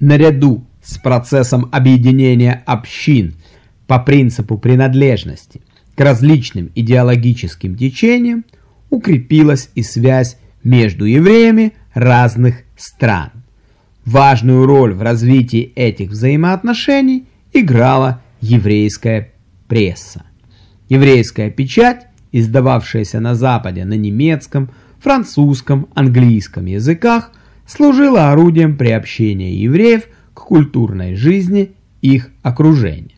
наряду с процессом объединения общин по принципу принадлежности к различным идеологическим течениям, укрепилась и связь между евреями разных стран. Важную роль в развитии этих взаимоотношений играла еврейская пресса. Еврейская печать, издававшаяся на Западе на немецком, французском, английском языках, служила орудием приобщения евреев к культурной жизни их окружения.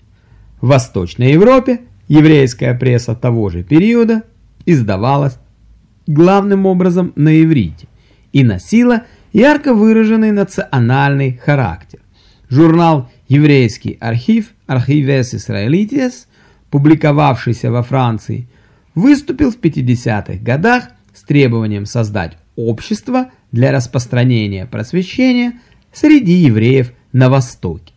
В Восточной Европе еврейская пресса того же периода издавалась главным образом на иврите и носила ярко выраженный национальный характер. Журнал «Еврейский архив» «Архивес Исраэлитиес», публиковавшийся во Франции, выступил в 50-х годах с требованием создать общество для распространения просвещения среди евреев на Востоке.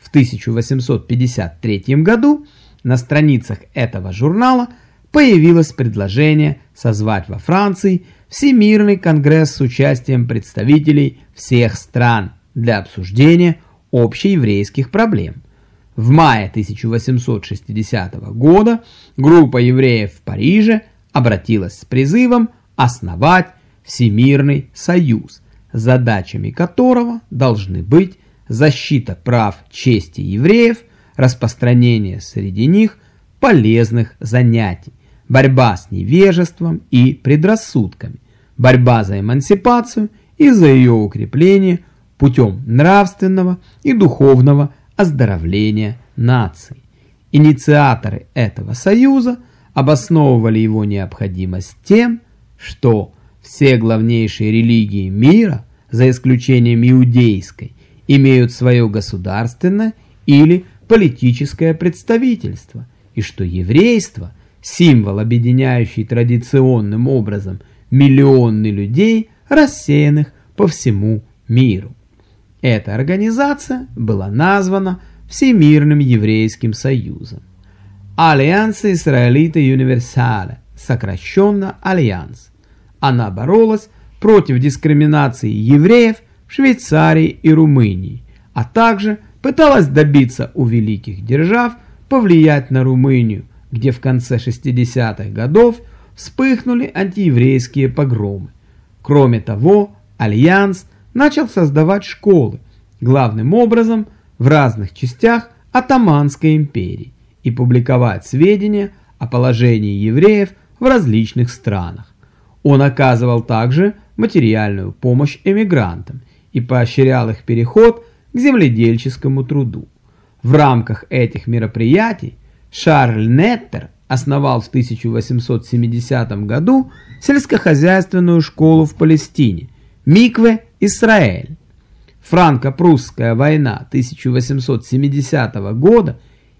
В 1853 году на страницах этого журнала появилось предложение созвать во Франции Всемирный конгресс с участием представителей всех стран для обсуждения общееврейских проблем. В мае 1860 года группа евреев в Париже обратилась с призывом основать Всемирный союз, задачами которого должны быть защита прав чести евреев, распространение среди них полезных занятий, борьба с невежеством и предрассудками, борьба за эмансипацию и за ее укрепление путем нравственного и духовного оздоровления наций. Инициаторы этого союза обосновывали его необходимость тем, что все главнейшие религии мира, за исключением иудейской, имеют свое государственное или политическое представительство, и что еврейство – символ, объединяющий традиционным образом миллионы людей, рассеянных по всему миру. Эта организация была названа Всемирным еврейским союзом. Alliance Israélite Universelle, сокращенно Альянс. Она боролась против дискриминации евреев в Швейцарии и Румынии, а также пыталась добиться у великих держав повлиять на Румынию где в конце 60-х годов вспыхнули антиеврейские погромы. Кроме того, Альянс начал создавать школы, главным образом в разных частях Атаманской империи, и публиковать сведения о положении евреев в различных странах. Он оказывал также материальную помощь эмигрантам и поощрял их переход к земледельческому труду. В рамках этих мероприятий Шарль Неттер основал в 1870 году сельскохозяйственную школу в Палестине, Микве Израиль. Франко-прусская война 1870 года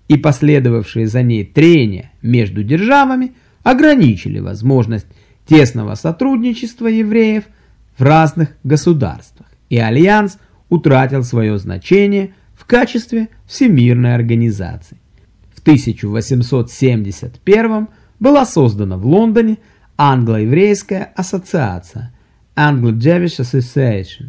и последовавшие за ней трения между державами ограничили возможность тесного сотрудничества евреев в разных государствах, и Альянс утратил свое значение в качестве всемирной организации. В 1871 была создана в Лондоне англо-еврейская ассоциация Anglo-Jewish Association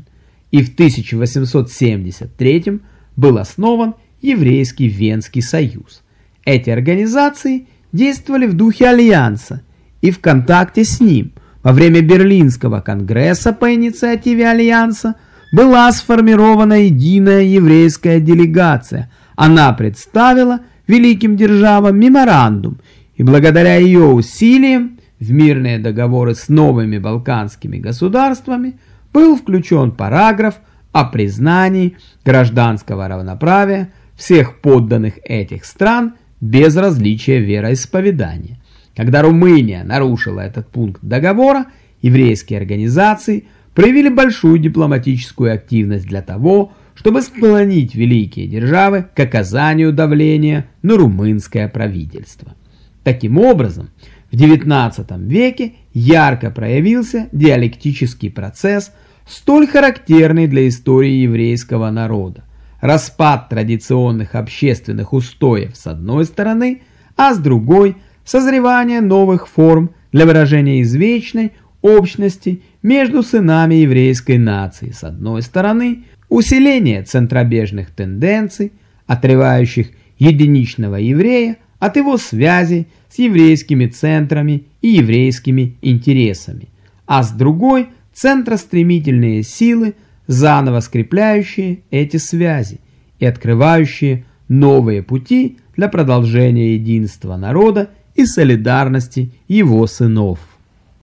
и в 1873 был основан Еврейский Венский союз. Эти организации действовали в духе Альянса и в контакте с ним. Во время Берлинского конгресса по инициативе Альянса была сформирована единая еврейская делегация. Она представила великим державам меморандум, и благодаря ее усилиям в мирные договоры с новыми балканскими государствами был включен параграф о признании гражданского равноправия всех подданных этих стран без различия вероисповедания. Когда Румыния нарушила этот пункт договора, еврейские организации проявили большую дипломатическую активность для того, чтобы склонить великие державы к оказанию давления на румынское правительство. Таким образом, в XIX веке ярко проявился диалектический процесс, столь характерный для истории еврейского народа. Распад традиционных общественных устоев с одной стороны, а с другой – созревание новых форм для выражения извечной общности между сынами еврейской нации. С одной стороны усиление центробежных тенденций, отрывающих единичного еврея от его связи с еврейскими центрами и еврейскими интересами, а с другой – центростремительные силы, заново скрепляющие эти связи и открывающие новые пути для продолжения единства народа и солидарности его сынов.